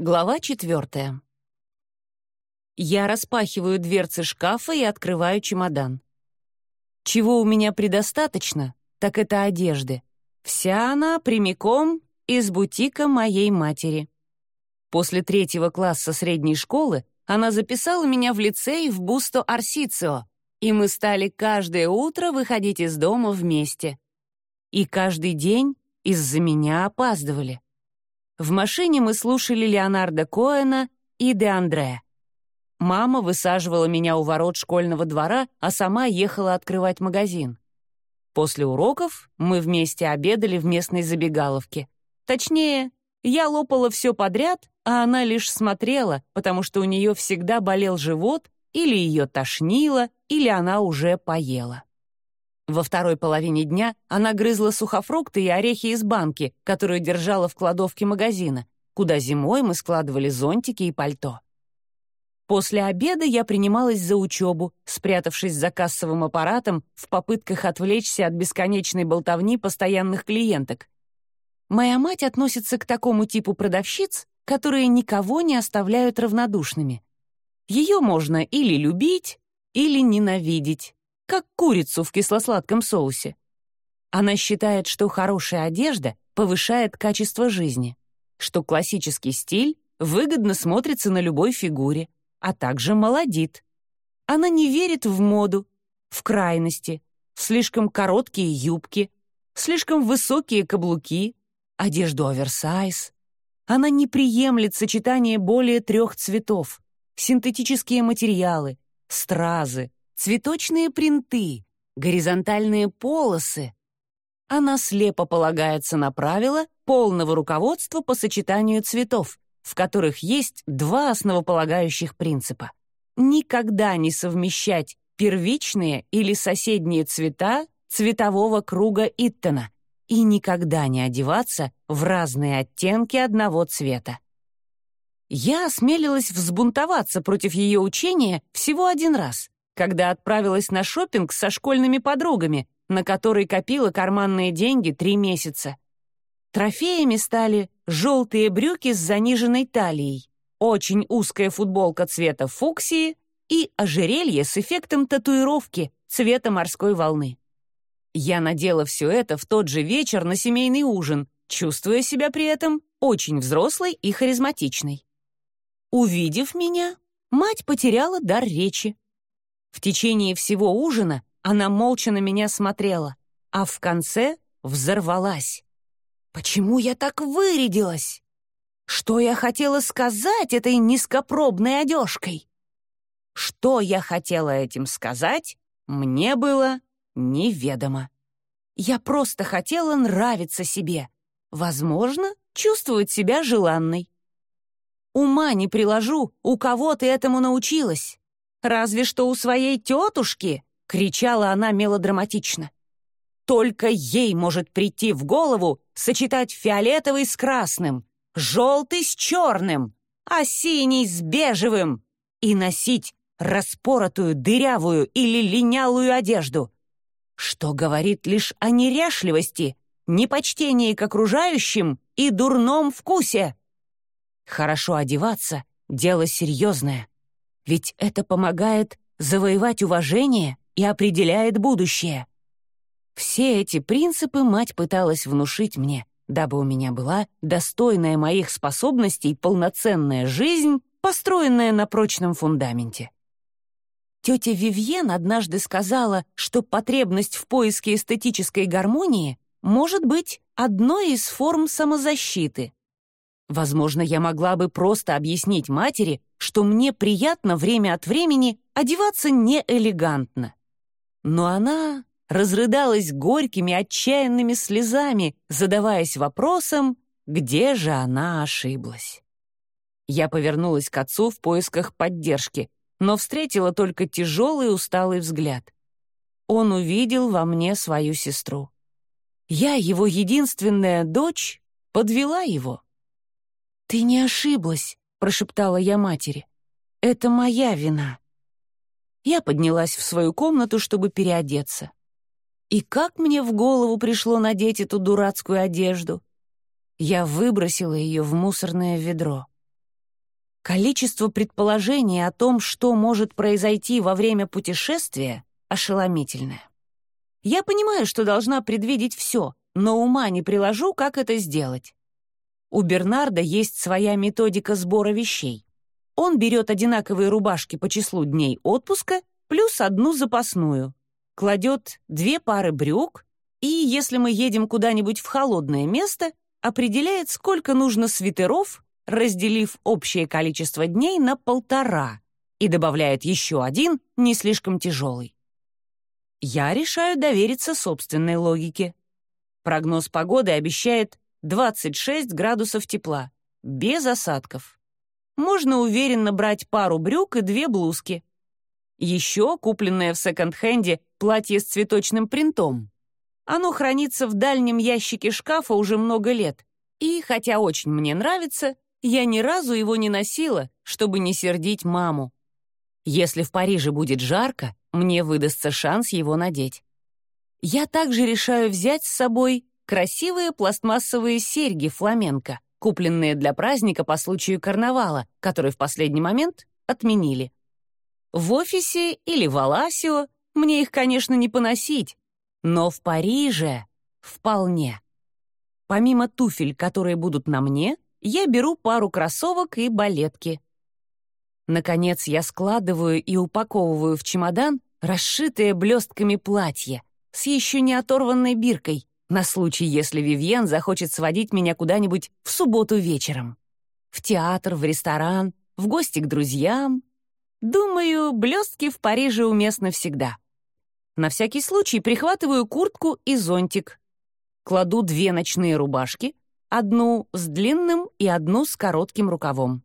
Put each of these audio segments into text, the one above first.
Глава четвертая. Я распахиваю дверцы шкафа и открываю чемодан. Чего у меня предостаточно, так это одежды. Вся она прямиком из бутика моей матери. После третьего класса средней школы она записала меня в лицей в Бусто Арсицио, и мы стали каждое утро выходить из дома вместе. И каждый день из-за меня опаздывали. В машине мы слушали Леонарда Коэна и Де Андре. Мама высаживала меня у ворот школьного двора, а сама ехала открывать магазин. После уроков мы вместе обедали в местной забегаловке. Точнее, я лопала все подряд, а она лишь смотрела, потому что у нее всегда болел живот, или ее тошнило, или она уже поела. Во второй половине дня она грызла сухофрукты и орехи из банки, которую держала в кладовке магазина, куда зимой мы складывали зонтики и пальто. После обеда я принималась за учебу, спрятавшись за кассовым аппаратом в попытках отвлечься от бесконечной болтовни постоянных клиенток. Моя мать относится к такому типу продавщиц, которые никого не оставляют равнодушными. Ее можно или любить, или ненавидеть как курицу в кисло-сладком соусе. Она считает, что хорошая одежда повышает качество жизни, что классический стиль выгодно смотрится на любой фигуре, а также молодит. Она не верит в моду, в крайности, в слишком короткие юбки, слишком высокие каблуки, одежду оверсайз. Она не приемлет сочетание более трех цветов, синтетические материалы, стразы, цветочные принты, горизонтальные полосы. Она слепо полагается на правила полного руководства по сочетанию цветов, в которых есть два основополагающих принципа. Никогда не совмещать первичные или соседние цвета цветового круга Иттона и никогда не одеваться в разные оттенки одного цвета. Я осмелилась взбунтоваться против ее учения всего один раз, когда отправилась на шопинг со школьными подругами, на который копила карманные деньги три месяца. Трофеями стали желтые брюки с заниженной талией, очень узкая футболка цвета фуксии и ожерелье с эффектом татуировки цвета морской волны. Я надела все это в тот же вечер на семейный ужин, чувствуя себя при этом очень взрослой и харизматичной. Увидев меня, мать потеряла дар речи. В течение всего ужина она молча на меня смотрела, а в конце взорвалась. Почему я так вырядилась? Что я хотела сказать этой низкопробной одежкой? Что я хотела этим сказать, мне было неведомо. Я просто хотела нравиться себе, возможно, чувствовать себя желанной. Ума не приложу, у кого ты этому научилась. Разве что у своей тетушки!» — кричала она мелодраматично. «Только ей может прийти в голову сочетать фиолетовый с красным, желтый с черным, а синий с бежевым и носить распоротую, дырявую или линялую одежду, что говорит лишь о неряшливости, непочтении к окружающим и дурном вкусе. Хорошо одеваться — дело серьезное ведь это помогает завоевать уважение и определяет будущее. Все эти принципы мать пыталась внушить мне, дабы у меня была достойная моих способностей полноценная жизнь, построенная на прочном фундаменте. Тетя Вивьен однажды сказала, что потребность в поиске эстетической гармонии может быть одной из форм самозащиты. Возможно, я могла бы просто объяснить матери, что мне приятно время от времени одеваться неэлегантно. Но она разрыдалась горькими, отчаянными слезами, задаваясь вопросом, где же она ошиблась. Я повернулась к отцу в поисках поддержки, но встретила только тяжелый усталый взгляд. Он увидел во мне свою сестру. Я, его единственная дочь, подвела его. «Ты не ошиблась», — прошептала я матери. «Это моя вина». Я поднялась в свою комнату, чтобы переодеться. И как мне в голову пришло надеть эту дурацкую одежду? Я выбросила ее в мусорное ведро. Количество предположений о том, что может произойти во время путешествия, ошеломительное. Я понимаю, что должна предвидеть все, но ума не приложу, как это сделать. У Бернарда есть своя методика сбора вещей. Он берет одинаковые рубашки по числу дней отпуска плюс одну запасную, кладет две пары брюк и, если мы едем куда-нибудь в холодное место, определяет, сколько нужно свитеров, разделив общее количество дней на полтора, и добавляет еще один, не слишком тяжелый. Я решаю довериться собственной логике. Прогноз погоды обещает 26 градусов тепла, без осадков. Можно уверенно брать пару брюк и две блузки. Еще купленное в секонд-хенде платье с цветочным принтом. Оно хранится в дальнем ящике шкафа уже много лет. И, хотя очень мне нравится, я ни разу его не носила, чтобы не сердить маму. Если в Париже будет жарко, мне выдастся шанс его надеть. Я также решаю взять с собой красивые пластмассовые серьги фламенко, купленные для праздника по случаю карнавала, который в последний момент отменили. В офисе или в Аласио мне их, конечно, не поносить, но в Париже вполне. Помимо туфель, которые будут на мне, я беру пару кроссовок и балетки. Наконец я складываю и упаковываю в чемодан расшитое блестками платье с еще не оторванной биркой, на случай, если Вивьен захочет сводить меня куда-нибудь в субботу вечером. В театр, в ресторан, в гости к друзьям. Думаю, блестки в Париже уместны всегда. На всякий случай прихватываю куртку и зонтик. Кладу две ночные рубашки, одну с длинным и одну с коротким рукавом.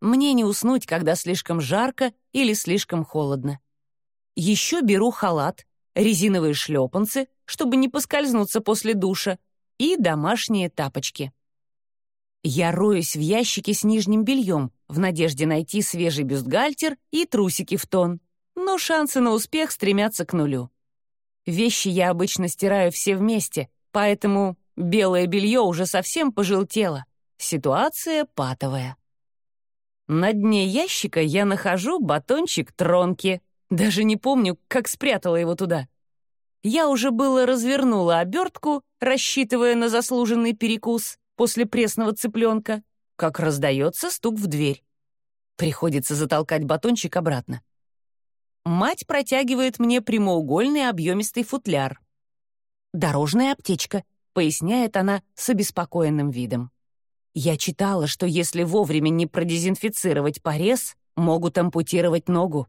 Мне не уснуть, когда слишком жарко или слишком холодно. Еще беру халат, резиновые шлепанцы, чтобы не поскользнуться после душа, и домашние тапочки. Я роюсь в ящике с нижним бельем в надежде найти свежий бюстгальтер и трусики в тон, но шансы на успех стремятся к нулю. Вещи я обычно стираю все вместе, поэтому белое белье уже совсем пожелтело. Ситуация патовая. На дне ящика я нахожу батончик тронки — даже не помню, как спрятала его туда. Я уже было развернула обертку, рассчитывая на заслуженный перекус после пресного цыпленка, как раздается стук в дверь. Приходится затолкать батончик обратно. Мать протягивает мне прямоугольный объемистый футляр. «Дорожная аптечка», — поясняет она с обеспокоенным видом. «Я читала, что если вовремя не продезинфицировать порез, могут ампутировать ногу.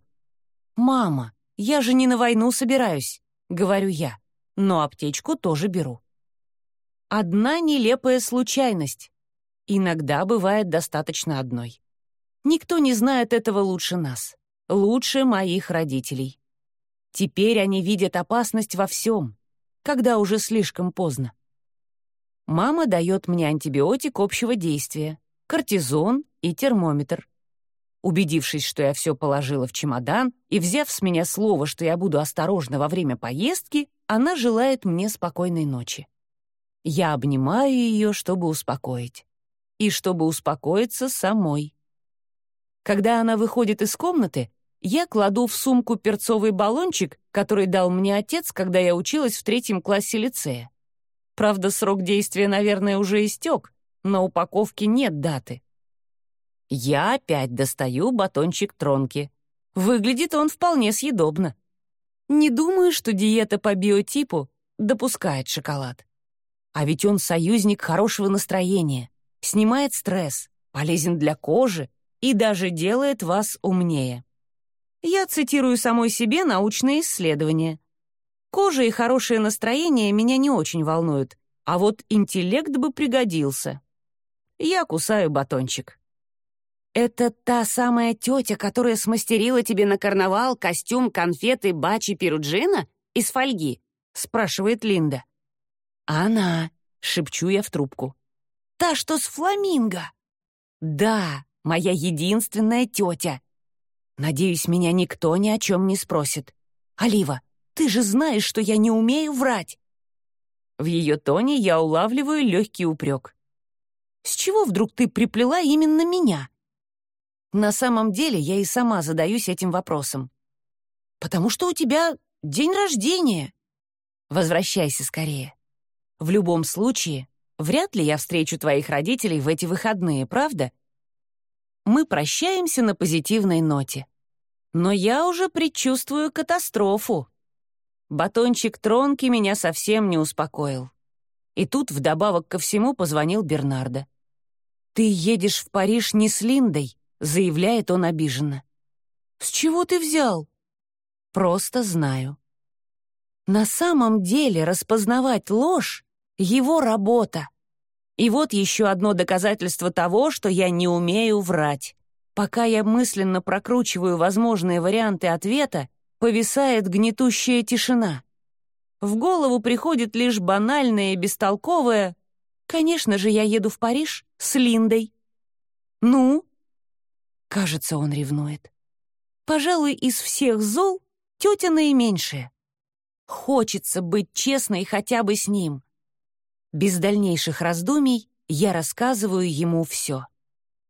«Мама, я же не на войну собираюсь», — говорю я, но аптечку тоже беру. Одна нелепая случайность. Иногда бывает достаточно одной. Никто не знает этого лучше нас, лучше моих родителей. Теперь они видят опасность во всем, когда уже слишком поздно. Мама дает мне антибиотик общего действия, кортизон и термометр. Убедившись, что я все положила в чемодан, и взяв с меня слово, что я буду осторожна во время поездки, она желает мне спокойной ночи. Я обнимаю ее, чтобы успокоить. И чтобы успокоиться самой. Когда она выходит из комнаты, я кладу в сумку перцовый баллончик, который дал мне отец, когда я училась в третьем классе лицея. Правда, срок действия, наверное, уже истек, на упаковке нет даты. Я опять достаю батончик тронки. Выглядит он вполне съедобно. Не думаю, что диета по биотипу допускает шоколад. А ведь он союзник хорошего настроения, снимает стресс, полезен для кожи и даже делает вас умнее. Я цитирую самой себе научные исследования. Кожа и хорошее настроение меня не очень волнуют, а вот интеллект бы пригодился. Я кусаю батончик. «Это та самая тетя, которая смастерила тебе на карнавал костюм конфеты Бачи Перуджина из фольги?» — спрашивает Линда. «Она», — шепчу я в трубку. «Та, что с фламинго?» «Да, моя единственная тетя. Надеюсь, меня никто ни о чем не спросит. Олива, ты же знаешь, что я не умею врать». В ее тоне я улавливаю легкий упрек. «С чего вдруг ты приплела именно меня?» На самом деле я и сама задаюсь этим вопросом. «Потому что у тебя день рождения!» Возвращайся скорее. В любом случае, вряд ли я встречу твоих родителей в эти выходные, правда? Мы прощаемся на позитивной ноте. Но я уже предчувствую катастрофу. Батончик тронки меня совсем не успокоил. И тут вдобавок ко всему позвонил Бернардо. «Ты едешь в Париж не с Линдой», — заявляет он обиженно. «С чего ты взял?» «Просто знаю». На самом деле распознавать ложь — его работа. И вот еще одно доказательство того, что я не умею врать. Пока я мысленно прокручиваю возможные варианты ответа, повисает гнетущая тишина. В голову приходит лишь банальное и бестолковое «Конечно же, я еду в Париж с Линдой». «Ну?» Кажется, он ревнует. Пожалуй, из всех зол тетя наименьшая. Хочется быть честной хотя бы с ним. Без дальнейших раздумий я рассказываю ему все.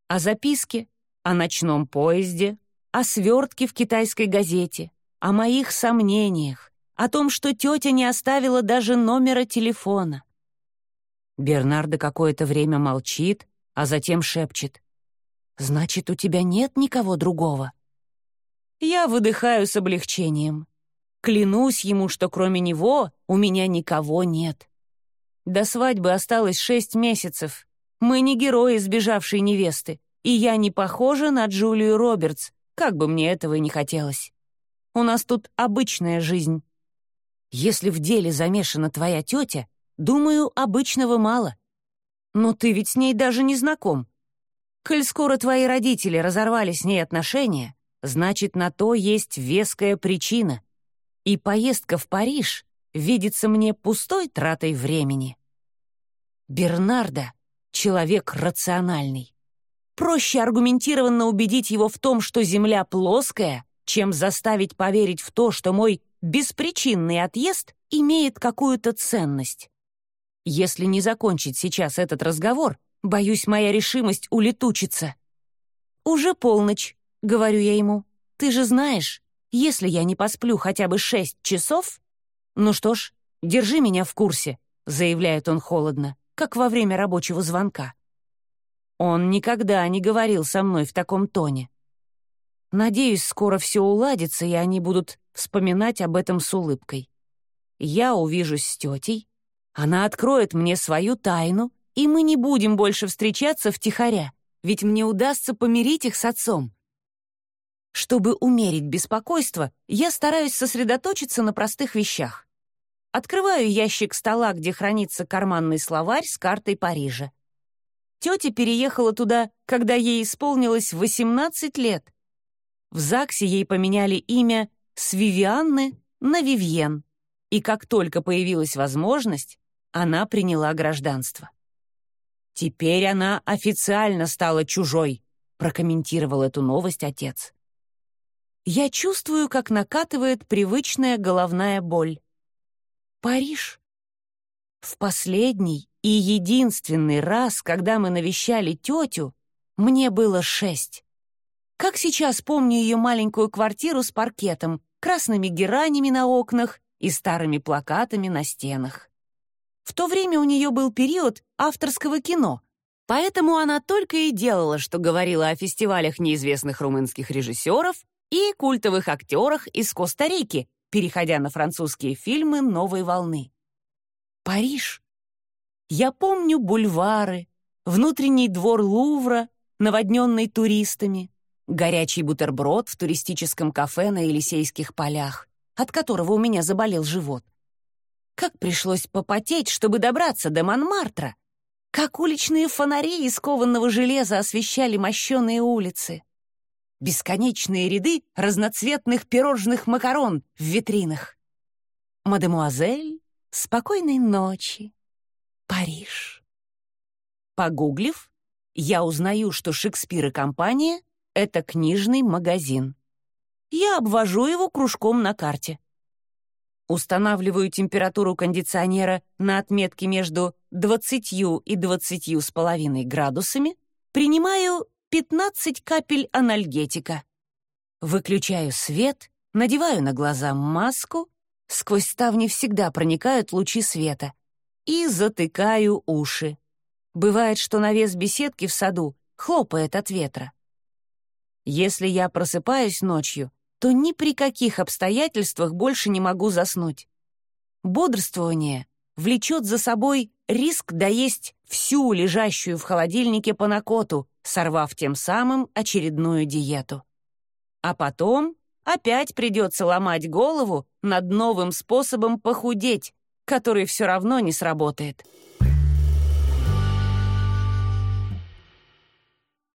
О записке, о ночном поезде, о свертке в китайской газете, о моих сомнениях, о том, что тетя не оставила даже номера телефона. Бернардо какое-то время молчит, а затем шепчет. «Значит, у тебя нет никого другого?» Я выдыхаю с облегчением. Клянусь ему, что кроме него у меня никого нет. До свадьбы осталось шесть месяцев. Мы не герои сбежавшей невесты, и я не похожа на Джулию Робертс, как бы мне этого и не хотелось. У нас тут обычная жизнь. Если в деле замешана твоя тетя, думаю, обычного мало. Но ты ведь с ней даже не знаком. Коль скоро твои родители разорвали с ней отношения, значит, на то есть веская причина — и поездка в Париж видится мне пустой тратой времени. Бернардо — человек рациональный. Проще аргументированно убедить его в том, что Земля плоская, чем заставить поверить в то, что мой беспричинный отъезд имеет какую-то ценность. Если не закончить сейчас этот разговор, боюсь, моя решимость улетучится. «Уже полночь», — говорю я ему. «Ты же знаешь, если я не посплю хотя бы шесть часов... Ну что ж, держи меня в курсе, заявляет он холодно, как во время рабочего звонка. Он никогда не говорил со мной в таком тоне. Надеюсь, скоро все уладится, и они будут вспоминать об этом с улыбкой. Я увижусь с тетей, она откроет мне свою тайну, и мы не будем больше встречаться втихаря, ведь мне удастся помирить их с отцом. Чтобы умерить беспокойство, я стараюсь сосредоточиться на простых вещах. Открываю ящик стола, где хранится карманный словарь с картой Парижа. Тетя переехала туда, когда ей исполнилось 18 лет. В ЗАГСе ей поменяли имя с Вивианны на Вивьен, и как только появилась возможность, она приняла гражданство. «Теперь она официально стала чужой», прокомментировал эту новость отец я чувствую, как накатывает привычная головная боль. Париж. В последний и единственный раз, когда мы навещали тетю, мне было шесть. Как сейчас помню ее маленькую квартиру с паркетом, красными геранями на окнах и старыми плакатами на стенах. В то время у нее был период авторского кино, поэтому она только и делала, что говорила о фестивалях неизвестных румынских режиссеров и культовых актерах из Коста-Рики, переходя на французские фильмы новой волны. Париж. Я помню бульвары, внутренний двор Лувра, наводненный туристами, горячий бутерброд в туристическом кафе на Елисейских полях, от которого у меня заболел живот. Как пришлось попотеть, чтобы добраться до Монмартра, как уличные фонари из кованного железа освещали мощеные улицы бесконечные ряды разноцветных пирожных макарон в витринах. «Мадемуазель, спокойной ночи, Париж». Погуглив, я узнаю, что «Шекспир и компания» — это книжный магазин. Я обвожу его кружком на карте. Устанавливаю температуру кондиционера на отметке между 20 и 20 с половиной градусами, принимаю 15 капель анальгетика. Выключаю свет, надеваю на глаза маску, сквозь ставни всегда проникают лучи света, и затыкаю уши. Бывает, что навес беседки в саду хлопает от ветра. Если я просыпаюсь ночью, то ни при каких обстоятельствах больше не могу заснуть. Бодрствование влечет за собой риск доесть всю лежащую в холодильнике панакоту, сорвав тем самым очередную диету. А потом опять придется ломать голову над новым способом похудеть, который все равно не сработает.